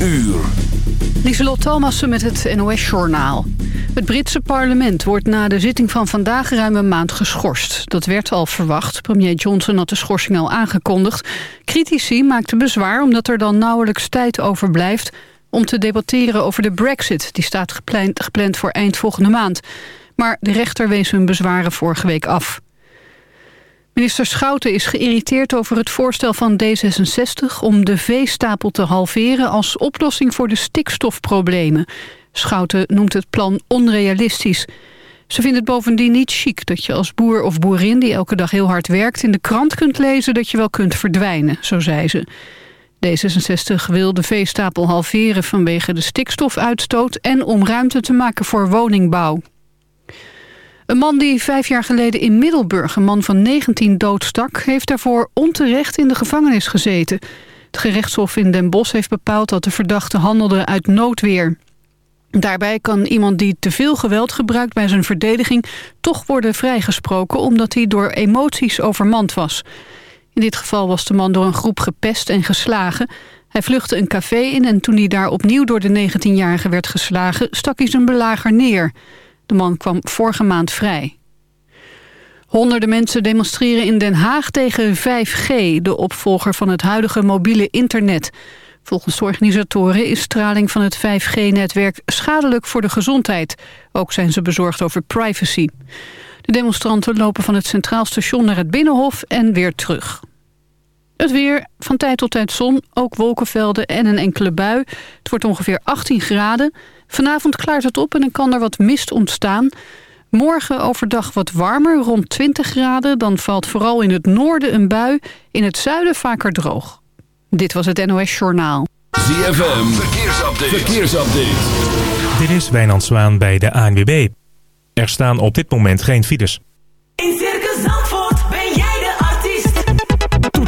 uur. Lieselot Thomassen met het NOS-journaal. Het Britse parlement wordt na de zitting van vandaag ruim een maand geschorst. Dat werd al verwacht. Premier Johnson had de schorsing al aangekondigd. Critici maakten bezwaar omdat er dan nauwelijks tijd overblijft... om te debatteren over de brexit. Die staat gepland, gepland voor eind volgende maand. Maar de rechter wees hun bezwaren vorige week af. Minister Schouten is geïrriteerd over het voorstel van D66... om de veestapel te halveren als oplossing voor de stikstofproblemen. Schouten noemt het plan onrealistisch. Ze vindt het bovendien niet chic dat je als boer of boerin... die elke dag heel hard werkt, in de krant kunt lezen dat je wel kunt verdwijnen, zo zei ze. D66 wil de veestapel halveren vanwege de stikstofuitstoot... en om ruimte te maken voor woningbouw. Een man die vijf jaar geleden in Middelburg een man van 19 doodstak... heeft daarvoor onterecht in de gevangenis gezeten. Het gerechtshof in Den Bosch heeft bepaald dat de verdachte handelde uit noodweer. Daarbij kan iemand die te veel geweld gebruikt bij zijn verdediging... toch worden vrijgesproken omdat hij door emoties overmand was. In dit geval was de man door een groep gepest en geslagen. Hij vluchtte een café in en toen hij daar opnieuw door de 19-jarige werd geslagen... stak hij zijn belager neer... De man kwam vorige maand vrij. Honderden mensen demonstreren in Den Haag tegen 5G... de opvolger van het huidige mobiele internet. Volgens organisatoren is straling van het 5G-netwerk schadelijk voor de gezondheid. Ook zijn ze bezorgd over privacy. De demonstranten lopen van het Centraal Station naar het Binnenhof en weer terug. Het weer, van tijd tot tijd zon, ook wolkenvelden en een enkele bui. Het wordt ongeveer 18 graden. Vanavond klaart het op en dan kan er wat mist ontstaan. Morgen overdag wat warmer, rond 20 graden. Dan valt vooral in het noorden een bui. In het zuiden vaker droog. Dit was het NOS Journaal. ZFM, verkeersupdate. verkeersupdate. Dit is Wijnand Zwaan bij de ANWB. Er staan op dit moment geen files.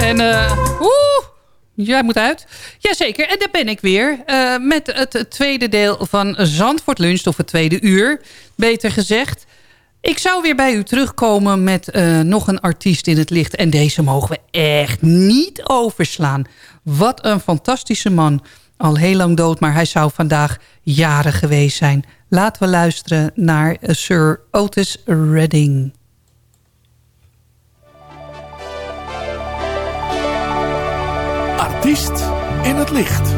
En oeh, jij moet uit. Jazeker, en daar ben ik weer. eh, met het, tweede deel van Zandvoort Lunch, of het tweede uur, beter gezegd. Ik zou weer bij u terugkomen met eh, nog een artiest in het licht. En deze mogen we echt niet overslaan. Wat een fantastische man. Al heel lang dood, maar hij zou vandaag jaren geweest zijn. Laten we luisteren naar Sir Otis Redding. Artiest in het licht.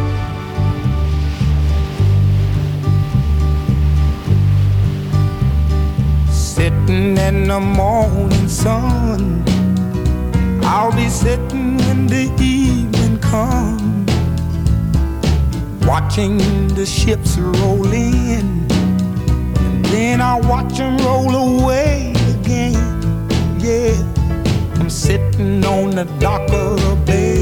Sitting in the morning sun. I'll be sitting when the evening comes. Watching the ships roll in. watch 'em roll away again. Yeah, I'm sitting on the dock of the bay,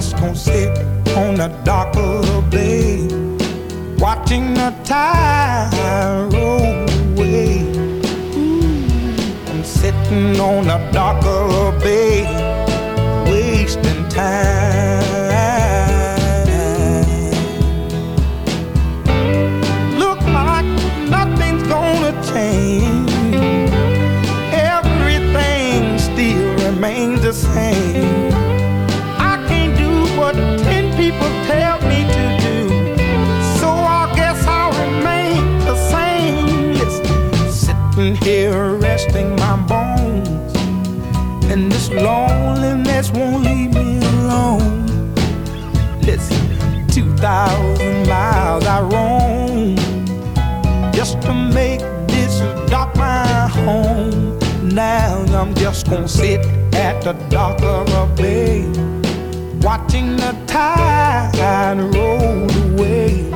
just gonna sit on the dock 2,000 miles I roam just to make this dock my home. Now I'm just gonna sit at the dock of the bay, watching the tide roll away.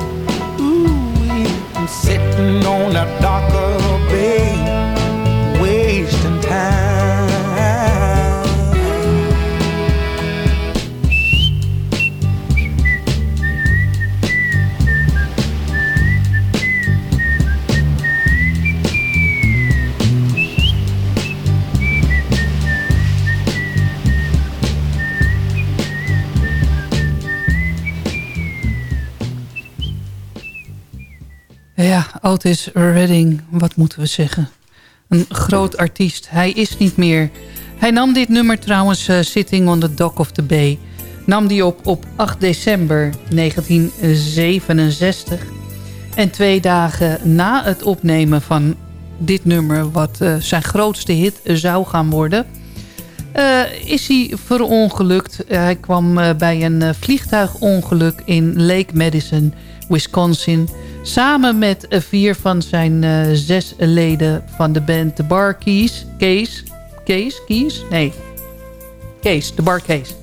Ooh, I'm sitting on the dock of the bay, Otis Redding, wat moeten we zeggen? Een groot artiest. Hij is niet meer. Hij nam dit nummer trouwens, eh, Sitting on the Dock of the Bay... nam die op op 8 december 1967. En twee dagen na het opnemen van dit nummer... wat eh, zijn grootste hit zou gaan worden... eh, is hij verongelukt. Hij kwam bij een vliegtuigongeluk in Lake Madison, Wisconsin... samen met eh, vier van zijn eh, zes leden van de band The Bar Keys. Kees? Kees? Nee. Kees, de Bar Kees.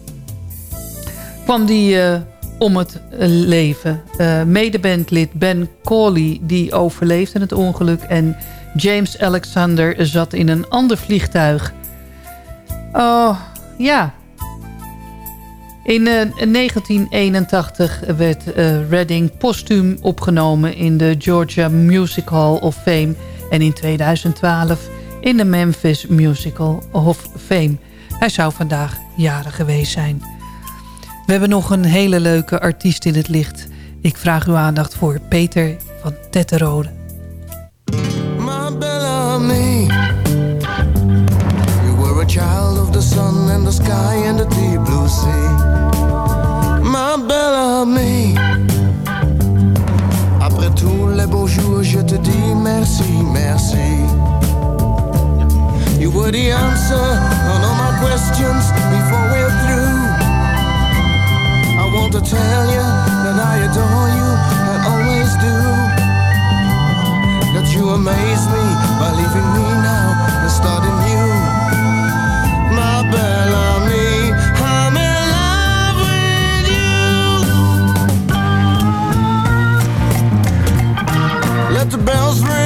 Kwam die eh, om het leven. Medebandlid Ben Cawley die overleefde het ongeluk... en James Alexander zat in een ander vliegtuig... Oh, ja. In eh, 1981 werd eh, Redding postuum opgenomen in de Georgia Music Hall of Fame... en in 2012 in de Memphis Musical of Fame. Hij zou vandaag jarig geweest zijn. We hebben nog een hele leuke artiest in het licht. Ik vraag uw aandacht voor Peter van Tetterode. My Bellamy. You were a child of the sun and the sky and the deep blue sea. My Bellamy. Après tous les beaux jours, je te dis merci, merci. You were the answer on all my questions before we're through. I want to tell you that I adore you, I always do that you amaze me by leaving me now and starting new. Bells ring,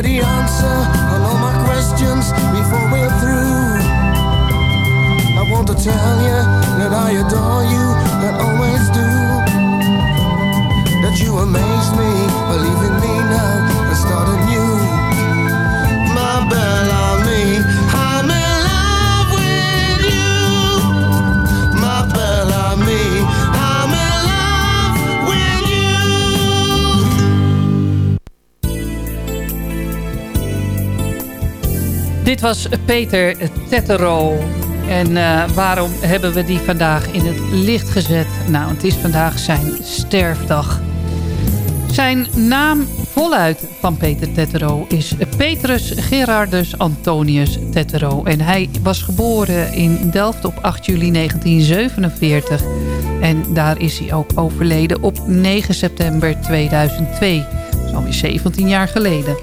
The answer on all my questions before we're through. I want to tell you that I adore you and always do. That you amaze me, believe in me now and start anew. My Bellamy, Dit was Peter Tettero. En eh, waarom hebben we die vandaag in het licht gezet? Nou, het is vandaag zijn sterfdag. Zijn naam voluit van Peter Tettero is Petrus Gerardus Antonius Tettero. En hij was geboren in Delft op 8 juli 1947. En daar is hij ook overleden op 9 september 2002. Dat is alweer 17 jaar geleden.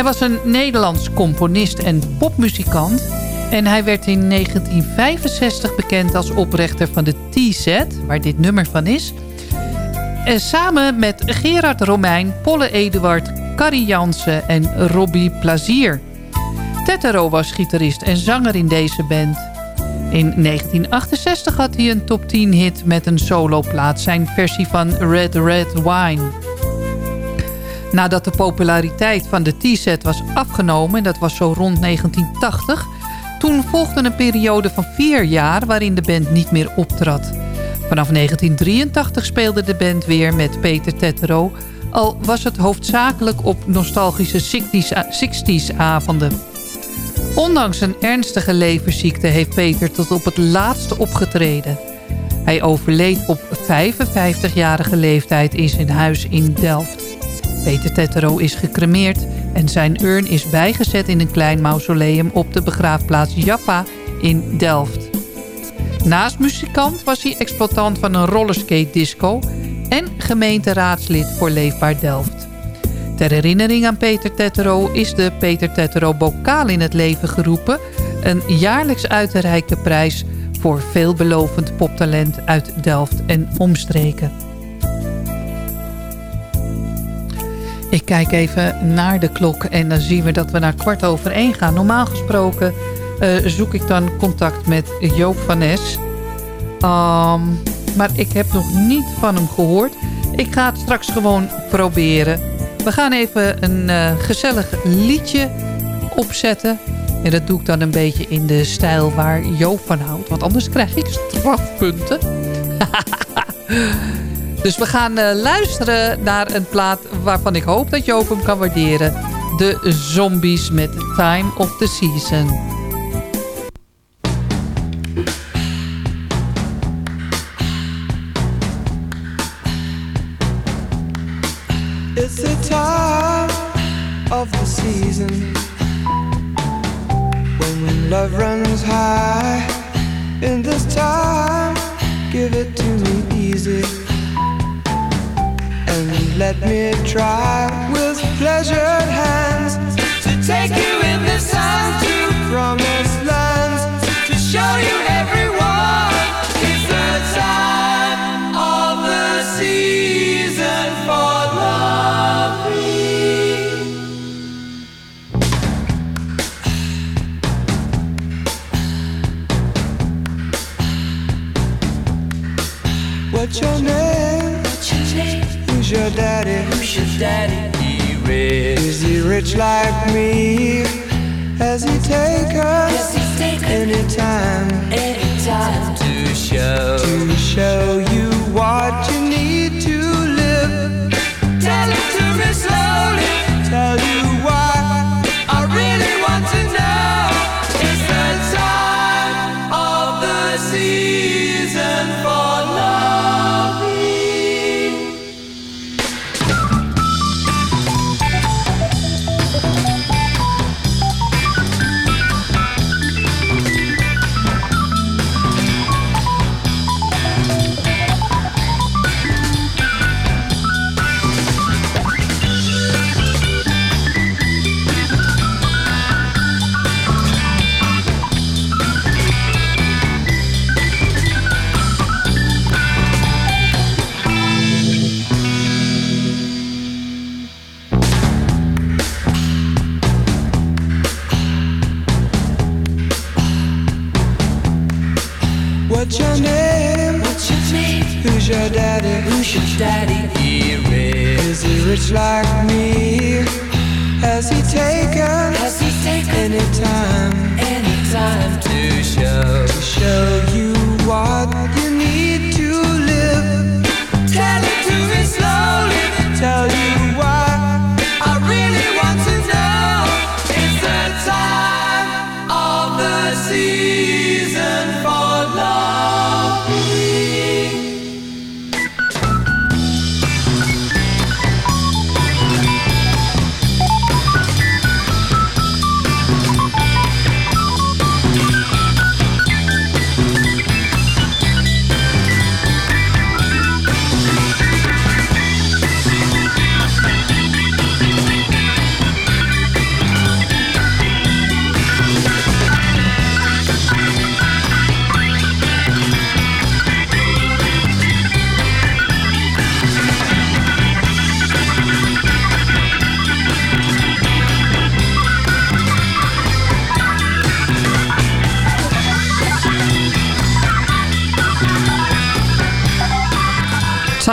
Hij was een Nederlands componist en popmuzikant. En hij werd in 1965 bekend als oprichter van de T-set, waar dit nummer van is. En samen met Gerard Romein, Polle Eduard, Carrie Jansen en Robbie Plazier. Tettero was gitarist en zanger in deze band. In 1968 had hij een top 10 hit met een soloplaat, zijn versie van Red Red Wine. Nadat de populariteit van de T-set was afgenomen, en dat was zo rond 1980... toen volgde een periode van vier jaar waarin de band niet meer optrad. Vanaf 1983 speelde de band weer met Peter Tettero... al was het hoofdzakelijk op nostalgische 60s avonden. Ondanks een ernstige leverziekte heeft Peter tot op het laatste opgetreden. Hij overleed op 55-jarige leeftijd in zijn huis in Delft. Peter Tettero is gecremeerd en zijn urn is bijgezet in een klein mausoleum op de begraafplaats Jaffa in Delft. Naast muzikant was hij exploitant van een rollerskate disco en gemeenteraadslid voor Leefbaar Delft. Ter herinnering aan Peter Tettero is de Peter Tettero Bokaal in het leven geroepen. Een jaarlijks uit prijs voor veelbelovend poptalent uit Delft en omstreken. Ik kijk even naar de klok en dan zien we dat we naar kwart over één gaan. Normaal gesproken eh, zoek ik dan contact met Joop van Nes. Ehm, maar ik heb nog niet van hem gehoord. Ik ga het straks gewoon proberen. We gaan even een eh, gezellig liedje opzetten. En dat doe ik dan een beetje in de stijl waar Joop van houdt. Want anders krijg ik strafpunten. dus we gaan eh, luisteren naar een plaat waarvan ik hoop dat Joop hem kan waarderen. De Zombies met Time of the Season. It's the time of the season when love runs high. In this time, give it to me easy let me try with pleasured hands to take you in the sun to promised rich like me? Has he taken any time to show to show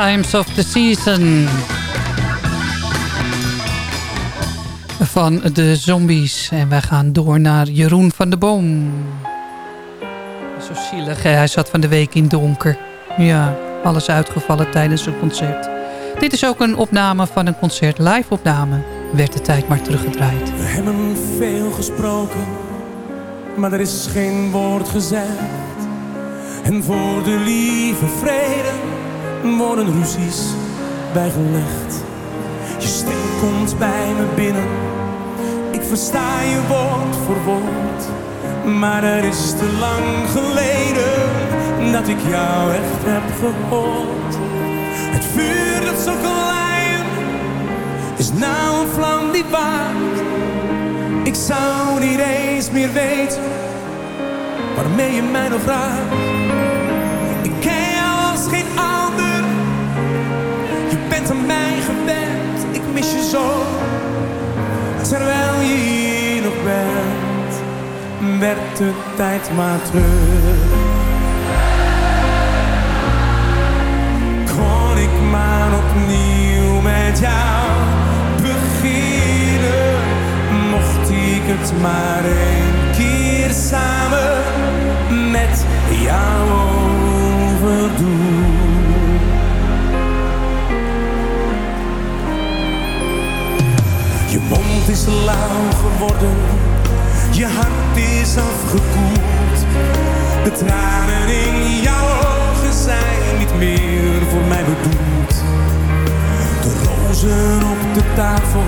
Times of the Season. Van de zombies. En wij gaan door naar Jeroen van de Boom. Zo zielig, hè? hij zat van de week in donker. Ja, alles uitgevallen tijdens een concert. Dit is ook een opname van een concert, live opname. Werd de tijd maar teruggedraaid. We hebben veel gesproken, maar er is geen woord gezegd. En voor de lieve vrede worden ruzies bijgelegd. Je stem komt bij me binnen, ik versta je woord voor woord. Maar er is te lang geleden dat ik jou echt heb gehoord. Het vuur dat zo kan leiden, is nou een vlam die waakt. Ik zou niet eens meer weten waarmee je mij nog raakt. Aan mij gewend. Ik mis je zo. Terwijl je hier nog bent, werd de tijd maar terug. Kon ik maar opnieuw met jou beginnen. Mocht ik het maar een keer samen met jou overdoen. Mond is lauw geworden, je hart is afgekoeld. De tranen in jouw ogen zijn niet meer voor mij bedoeld. De rozen op de tafel,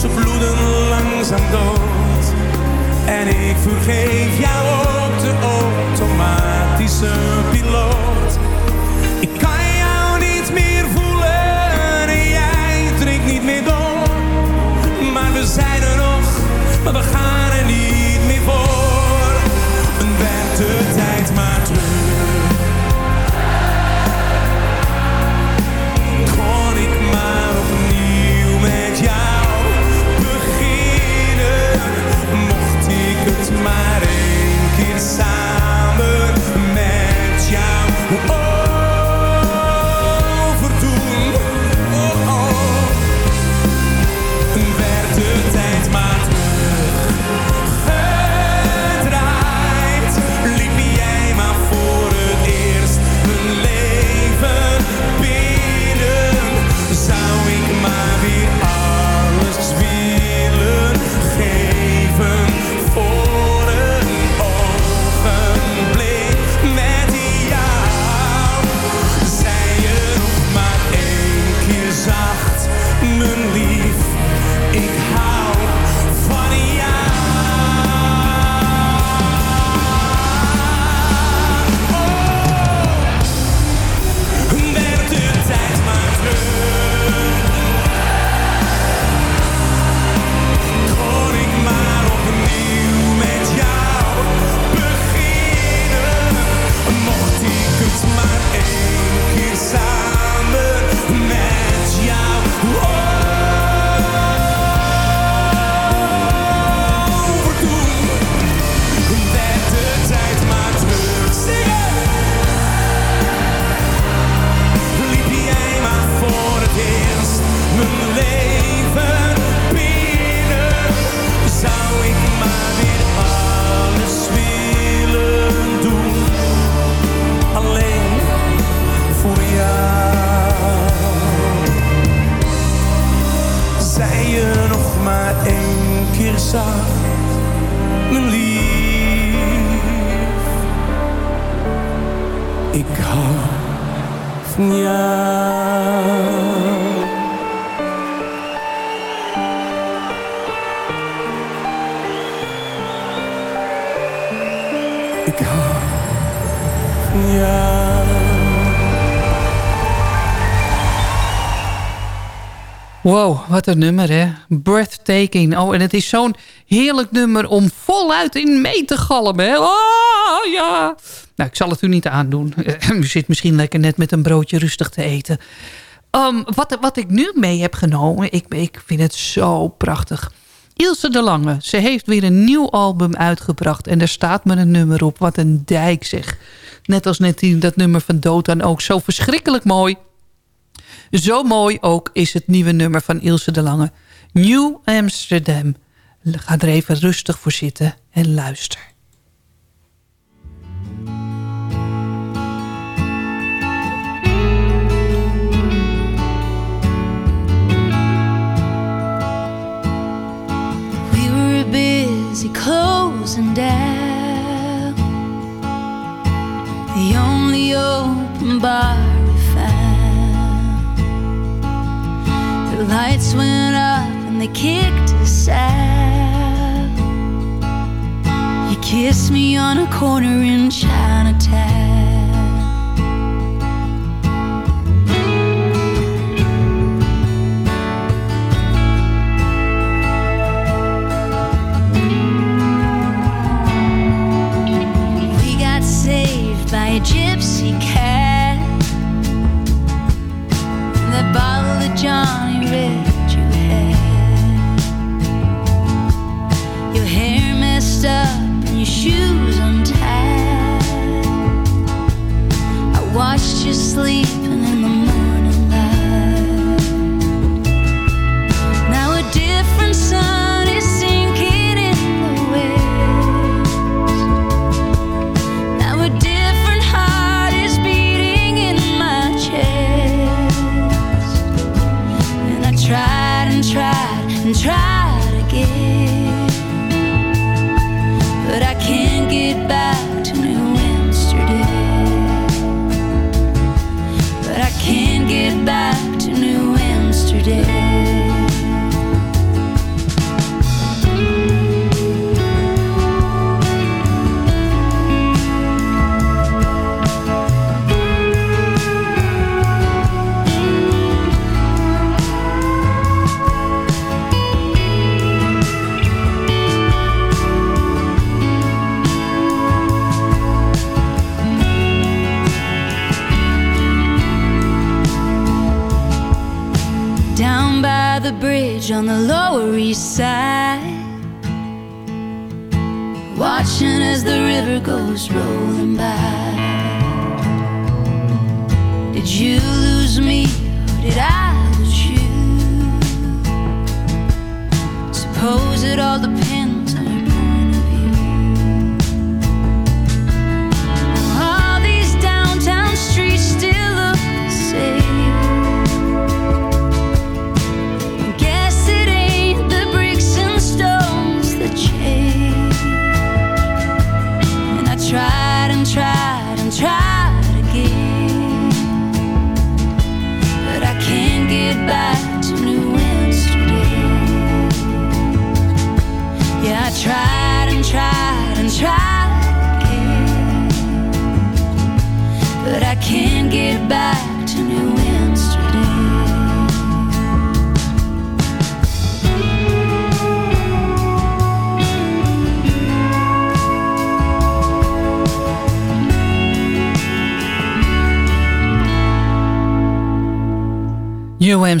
ze bloeden langzaam dood. En ik vergeef jou ook de automatische piloot. Maar we gaan er niet meer voor. En werd de tijd maar terug. Kon ik maar opnieuw met jou beginnen. Mocht ik het maar één keer samen met jou Wow, wat een nummer hè. Breathtaking. Oh, en het is zo'n heerlijk nummer om voluit in mee te galmen. Hè? Oh, ja. Nou, ik zal het u niet aandoen. U zit misschien lekker net met een broodje rustig te eten. Um, wat, wat ik nu mee heb genomen, ik, ik vind het zo prachtig. Ilse de Lange, ze heeft weer een nieuw album uitgebracht. En daar staat me een nummer op. Wat een dijk zeg. Net als net die, dat nummer van Dotan ook. Zo verschrikkelijk mooi. Zo mooi ook is het nieuwe nummer van Ilse de Lange. New Amsterdam. Ga er even rustig voor zitten en luister. We were busy closing down the only open bar The lights went up and they kicked us out. You kissed me on a corner in Chinatown. We got saved by a gypsy cat. That bottle of Johnny You had. Your hair messed up and your shoes untied. I watched you sleeping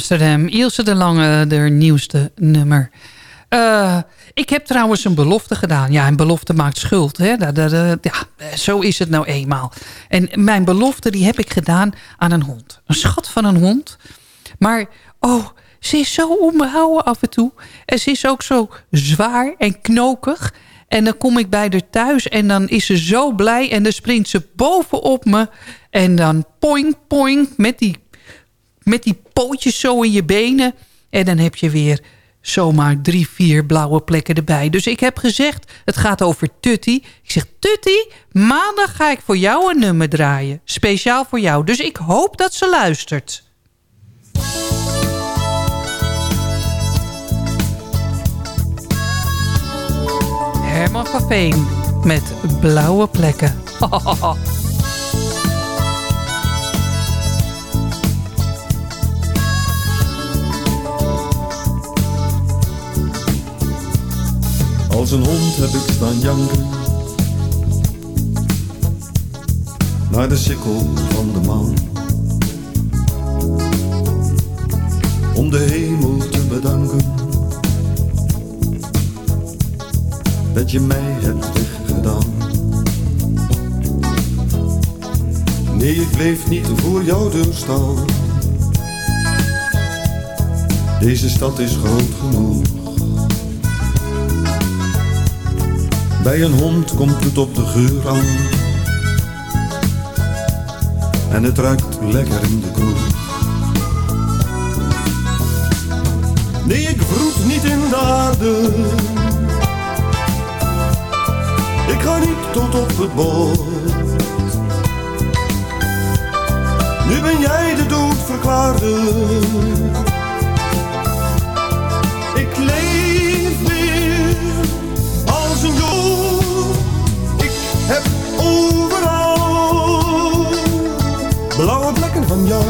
Amsterdam, Ilse de Lange, de nieuwste nummer. Eh, ik heb trouwens een belofte gedaan. Ja, een belofte maakt schuld. Hè? Dat, dat- ja, zo is het nou eenmaal. En mijn belofte die heb ik gedaan aan een hond. Een schat van een hond. Maar, oh, ze is zo onbehouden af en toe. En ze is ook zo zwaar en knokig. En dan kom ik bij haar thuis en dan is ze zo blij. En dan springt ze bovenop me. En dan poing, poing, met die met die pootjes zo in je benen. En dan heb je weer zomaar drie, vier blauwe plekken erbij. Dus ik heb gezegd, het gaat over Tutti. Ik zeg, Tutti, maandag ga ik voor jou een nummer draaien. Speciaal voor jou. Dus ik hoop dat ze luistert. Herman van Veen met blauwe plekken. Als een hond heb ik staan janken. Naar de sikkel van de maan. Om de hemel te bedanken. Dat je mij hebt weggedaan. Nee, ik bleef niet voor jouw deur staan. Deze stad is groot genoeg Bij een hond komt het op de geur aan. En het ruikt lekker in de kroeg. Nee, ik vroet niet in de aarde. Ik ga niet tot op het bord. Nu ben jij de dood verklaarde. Overal blauwe plekken van jou.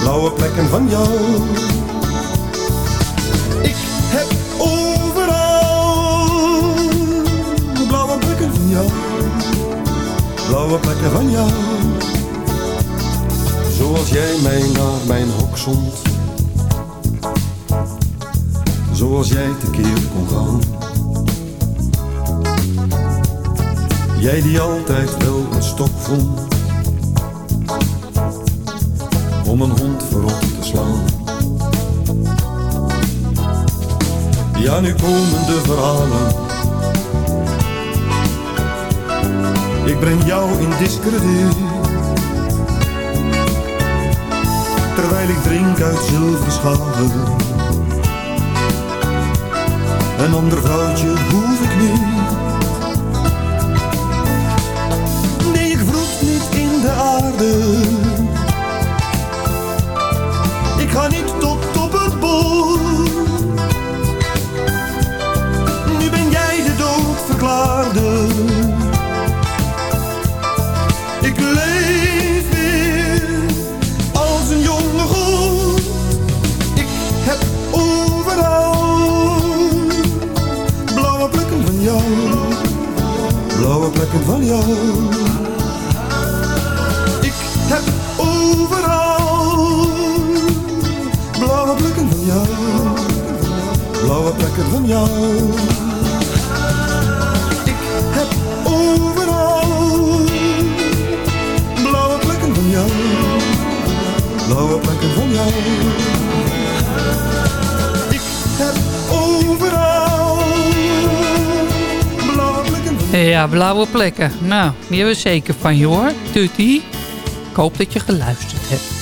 Blauwe plekken van jou. Ik heb overal blauwe plekken van jou. Blauwe plekken van jou. Zoals jij mij naar mijn hok zond. Zoals jij tekeer kon gaan. Jij die altijd wel een stok vond. Om een hond verrot te slaan. Ja, nu komen de verhalen. Ik breng jou in discrediet. Terwijl ik drink uit zilveren schalen. Een ander vrouwtje hoef ik niet Ik ga niet tot op het bol. Nu ben jij de dood verklaarde. Ik leef weer als een jonge god. Ik heb overal blauwe plekken van jou blauwe plekken van jou. Blauwe plekken van jou. Blauwe plekken van jou. Ik heb overal blauwe plekken van jou. Blauwe plekken van jou. Ik heb overal blauwe plekken Ja, blauwe plekken. Nou, die hebben we zeker van je hoor. Tutti, ik hoop dat je geluisterd hebt.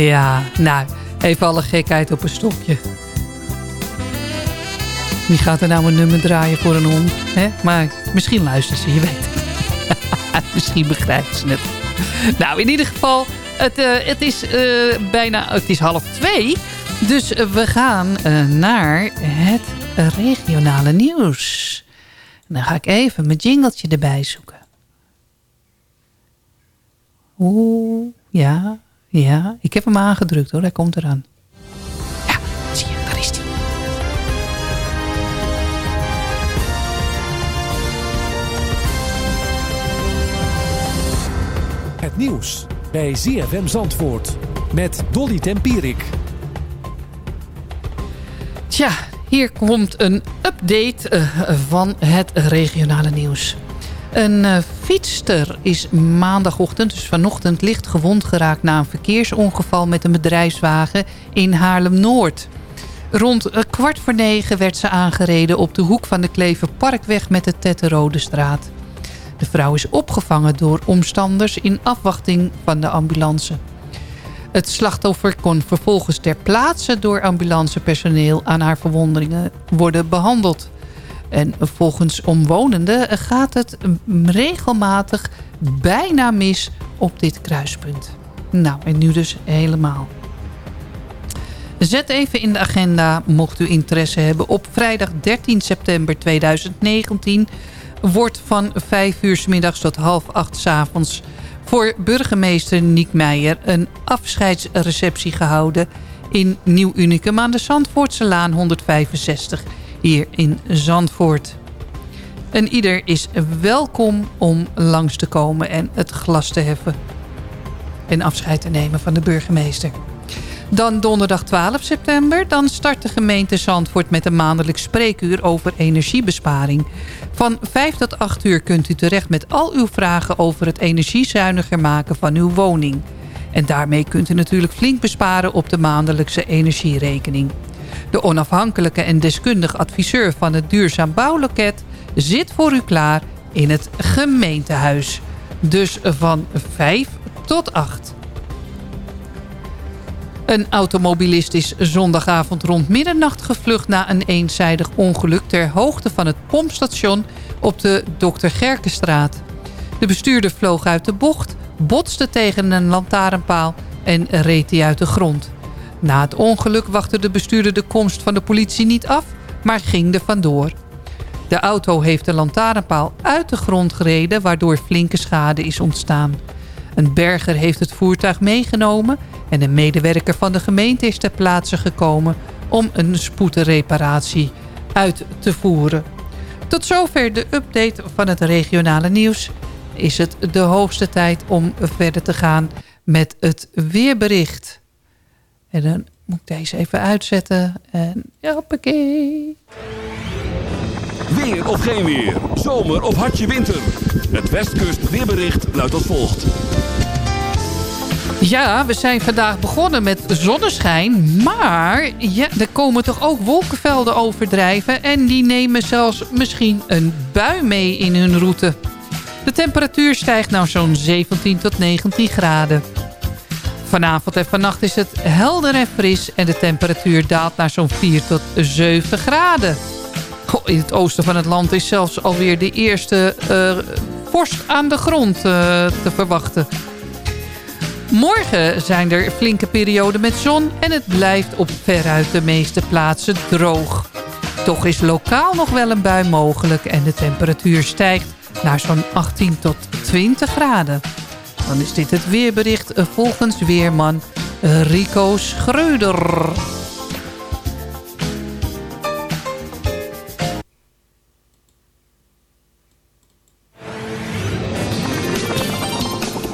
Ja, nou, even alle gekheid op een stokje. Wie gaat er nou een nummer draaien voor een hond? Hè? Maar misschien luistert ze, je weet het. misschien begrijpt ze het. Nou, in ieder geval, het, eh, het is eh, bijna het is half twee. Dus eh, we gaan naar het regionale nieuws. En dan ga ik even mijn jingletje erbij zoeken. Oeh, ja, ja. Ik heb hem aangedrukt hoor, hij komt eraan. Ja, zie je, daar is hij. Het nieuws bij ZFM Zandvoort met Dolly Tempierik. Tja, hier komt een update eh, van het regionale nieuws. Een uh, fietster is maandagochtend, dus vanochtend, licht gewond geraakt... na een verkeersongeval met een bedrijfswagen in Haarlem-Noord. Rond uh, kwart voor negen werd ze aangereden op de hoek van de Kleverparkweg met de Tetterode straat. De vrouw is opgevangen door omstanders in afwachting van de ambulance. Het slachtoffer kon vervolgens ter plaatse door ambulancepersoneel aan haar verwondingen worden behandeld. En volgens omwonenden gaat het regelmatig bijna mis op dit kruispunt. Nou, en nu dus helemaal. Zet even in de agenda, mocht u interesse hebben. Op vrijdag 13 september 2019 wordt van 5 uur 's middags tot half 8 's avonds... voor burgemeester Niek Meijer een afscheidsreceptie gehouden... in Nieuw Unicum aan de Zandvoortse Laan 165 hier in Zandvoort. En ieder is welkom om langs te komen en het glas te heffen. En afscheid te nemen van de burgemeester. Dan donderdag 12 september. Dan start de gemeente Zandvoort met een maandelijks spreekuur over energiebesparing. Van 5 tot 8 uur kunt u terecht met al uw vragen over het energiezuiniger maken van uw woning. En daarmee kunt u natuurlijk flink besparen op de maandelijkse energierekening. De onafhankelijke en deskundig adviseur van het Duurzaam Bouwloket zit voor u klaar in het gemeentehuis. Dus van 5 tot 8. Een automobilist is zondagavond rond middernacht gevlucht na een eenzijdig ongeluk ter hoogte van het pompstation op de Dr. Gerkenstraat. De bestuurder vloog uit de bocht, botste tegen een lantaarnpaal en reed hij uit de grond. Na het ongeluk wachtte de bestuurder de komst van de politie niet af, maar ging er vandoor. De auto heeft de lantaarnpaal uit de grond gereden, waardoor flinke schade is ontstaan. Een berger heeft het voertuig meegenomen en een medewerker van de gemeente is ter plaatse gekomen om een spoedreparatie uit te voeren. Tot zover de update van het regionale nieuws. Is het de hoogste tijd om verder te gaan met het weerbericht. En dan moet ik deze even uitzetten. En ja, hoppakee. Weer of geen weer. Zomer of hartje winter. Het Westkust weerbericht luidt als volgt. Ja, we zijn vandaag begonnen met zonneschijn. Maar ja, er komen toch ook wolkenvelden overdrijven. En die nemen zelfs misschien een bui mee in hun route. De temperatuur stijgt naar zo'n 17 tot 19 graden. Vanavond en vannacht is het helder en fris. En de temperatuur daalt naar zo'n 4 tot 7 graden. In het oosten van het land is zelfs alweer de eerste eh, vorst aan de grond eh, te verwachten. Morgen zijn er flinke perioden met zon en het blijft op veruit de meeste plaatsen droog. Toch is lokaal nog wel een bui mogelijk en de temperatuur stijgt naar zo'n 18 tot 20 graden. Dan is dit het weerbericht volgens weerman Rico Schreuder.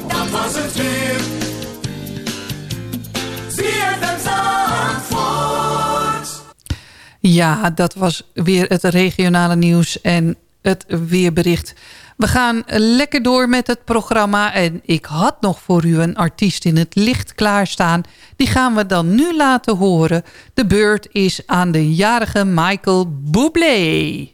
Dat was het weer. ZFM Zandvoort. Ja, dat was weer het regionale nieuws en het weerbericht. We gaan lekker door met het programma. En ik had nog voor u een artiest in het licht klaarstaan. Die gaan we dan nu laten horen. De beurt is aan de jarige Michael Bublé.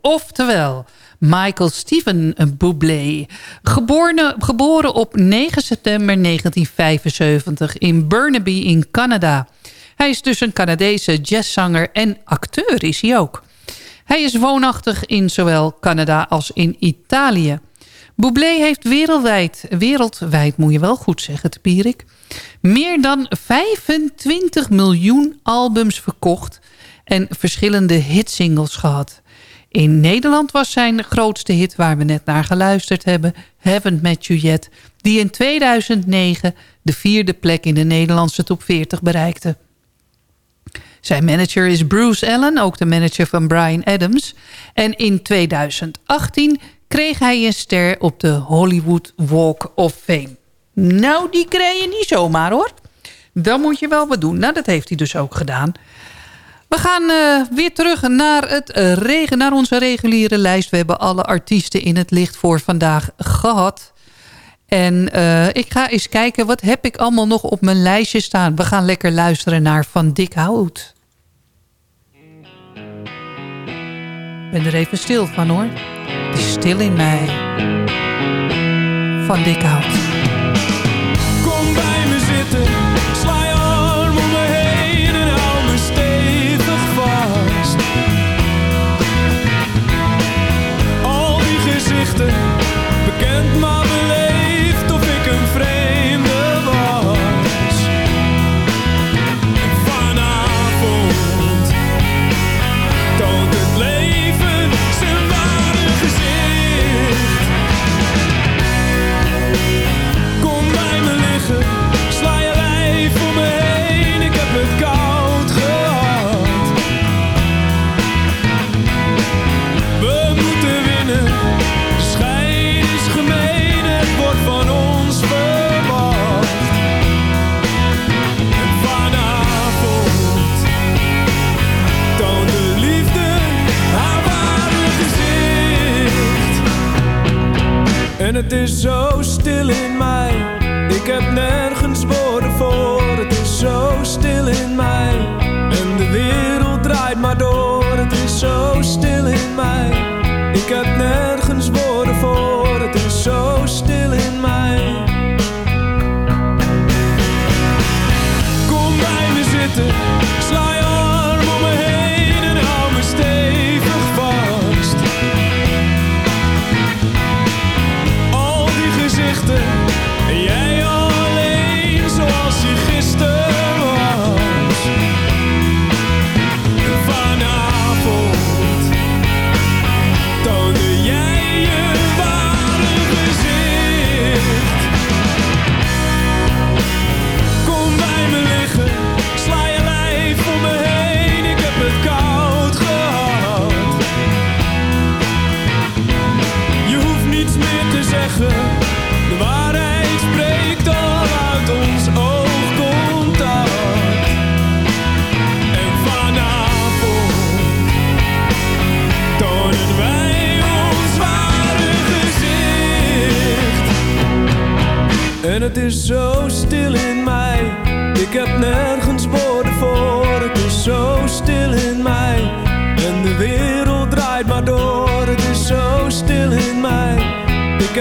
Oftewel, Michael Steven Bublé. Geboren, geboren op 9 september 1975 in Burnaby in Canada. Hij is dus een Canadese jazzzanger en acteur is hij ook. Hij is woonachtig in zowel Canada als in Italië. Bublé heeft wereldwijd, wereldwijd moet je wel goed zeggen, Pierik... meer dan 25 miljoen albums verkocht en verschillende hitsingles gehad. In Nederland was zijn grootste hit waar we net naar geluisterd hebben... Haven't Met You Yet, die in 2009 de vierde plek in de Nederlandse top 40 bereikte. Zijn manager is Bruce Allen, ook de manager van Brian Adams. En in 2018 kreeg hij een ster op de Hollywood Walk of Fame. Nou, die krijg je niet zomaar hoor. Dan moet je wel wat doen. Nou, dat heeft hij dus ook gedaan. We gaan uh, weer terug naar, het, uh, regen, naar onze reguliere lijst. We hebben alle artiesten in het licht voor vandaag gehad. En uh, ik ga eens kijken, wat heb ik allemaal nog op mijn lijstje staan? We gaan lekker luisteren naar Van Dick Hout. Ik ben er even stil van hoor. Het stil in mij. Van Dick Hout.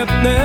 up now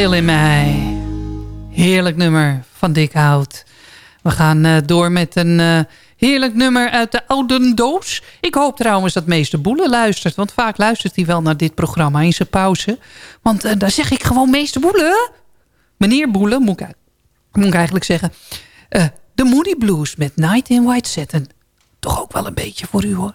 stil in mij. Heerlijk nummer van Dick Hout. We gaan eh, door met een eh, heerlijk nummer uit de oude doos. Ik hoop trouwens dat meester Boele luistert. Want vaak luistert hij wel naar dit programma in zijn pauze. Want eh, daar zeg ik gewoon meester Boele. Meneer Boele, moet ik, eigenlijk zeggen. de Moody Blues met Night in White Satin. Toch ook wel een beetje voor u hoor.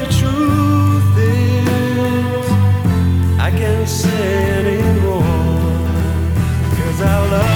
say anymore. Cause I love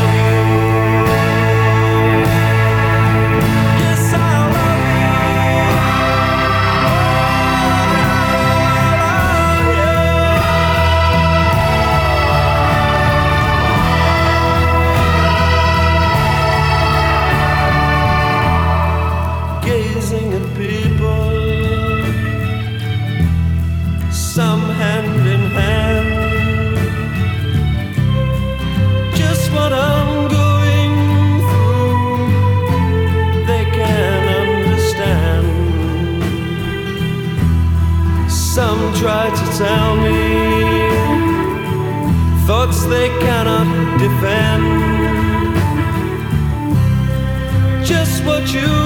they cannot defend. Just what you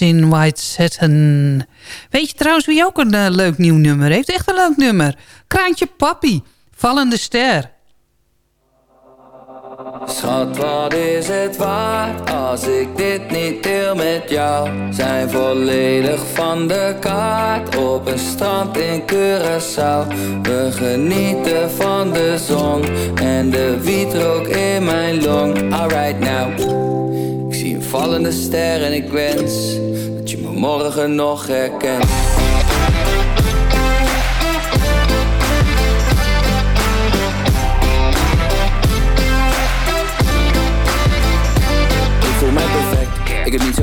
In White Satin. Weet je trouwens wie ook een eh, leuk nieuw nummer heeft? Echt een leuk nummer. Kraantje Papi, Vallende Ster. Schat, wat is het waard als ik dit niet deel met jou? Zijn volledig van de kaart op een strand in Curaçao. We genieten van de zon en de wietrook in mijn long. Alright now, zie een vallende ster en ik wens dat je me morgen nog herkent.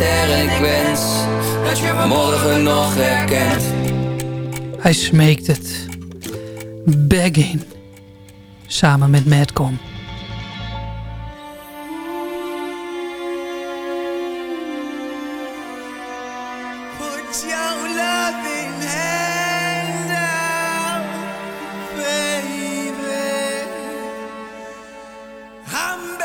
een vallende ster en ik wens dat je me morgen nog herkent. Hij smeekt het. Begging. Samen met Madcom. Put your loving hand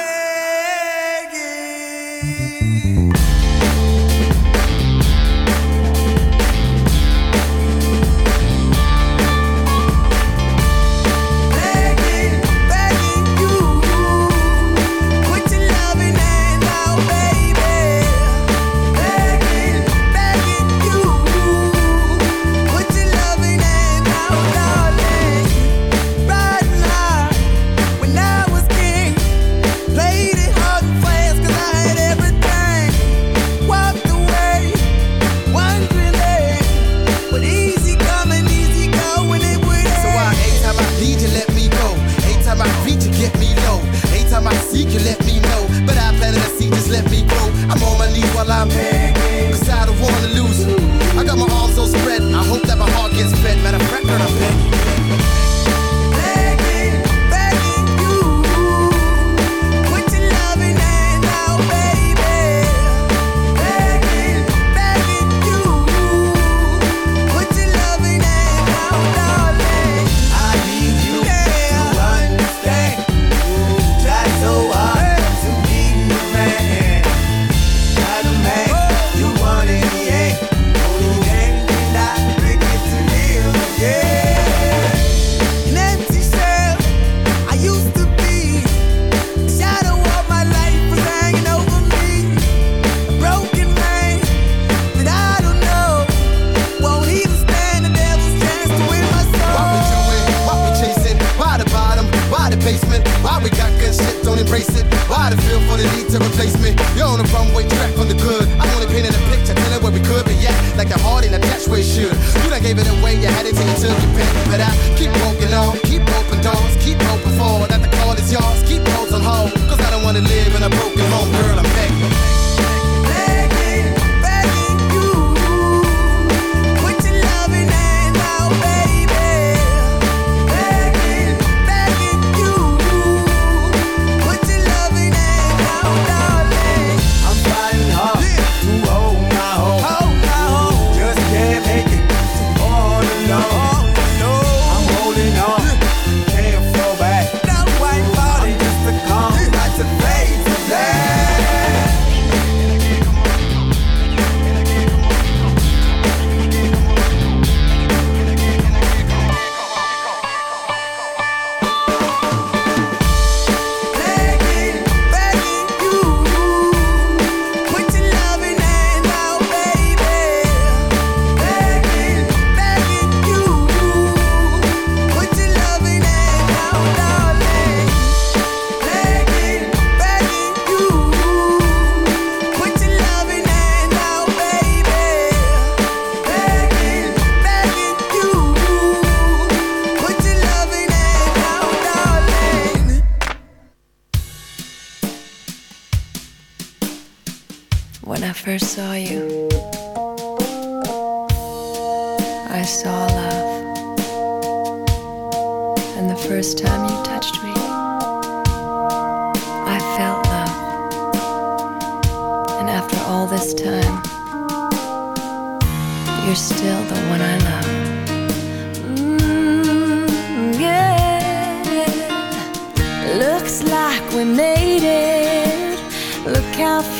it should. You done gave it away, you had it till you took your pick. But I keep walking on, keep open doors, keep hoping for that the call is yours. Keep those on hold, cause I don't wanna live in a broken home, girl. I'm begging.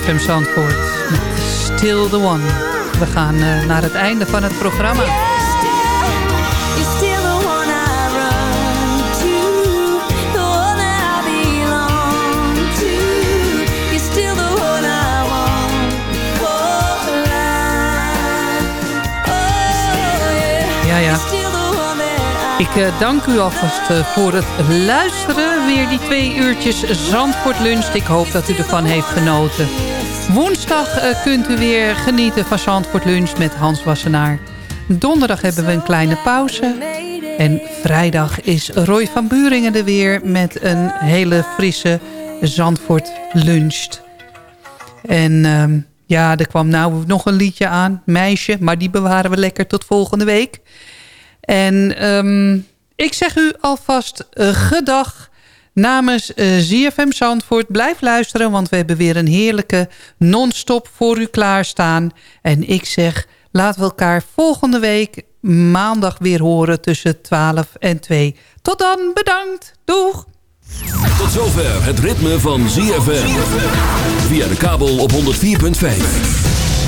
CFM Zandvoort Still the One. We gaan eh, naar het einde van het programma. Ja, ja. Ik eh, dank u alvast eh, voor het luisteren. Weer die twee uurtjes Zandvoort Lunch. Ik hoop dat u ervan heeft genoten. Woensdag eh, kunt u weer genieten van Zandvoort Lunch met Hans Wassenaar. Donderdag hebben we een kleine pauze. En vrijdag is Roy van Buringen er weer met een hele frisse Zandvoort Lunch. En ehm, ja, er kwam nou nog een liedje aan, Meisje. Maar die bewaren we lekker tot volgende week. En ehm, ik zeg u alvast uh, gedag namens uh, ZFM Zandvoort. Blijf luisteren, want we hebben weer een heerlijke non-stop voor u klaarstaan. En ik zeg, laten we elkaar volgende week maandag weer horen tussen 12 en 2. Tot dan, bedankt. Doeg! Tot zover het ritme van ZFM. Via de kabel op 104.5.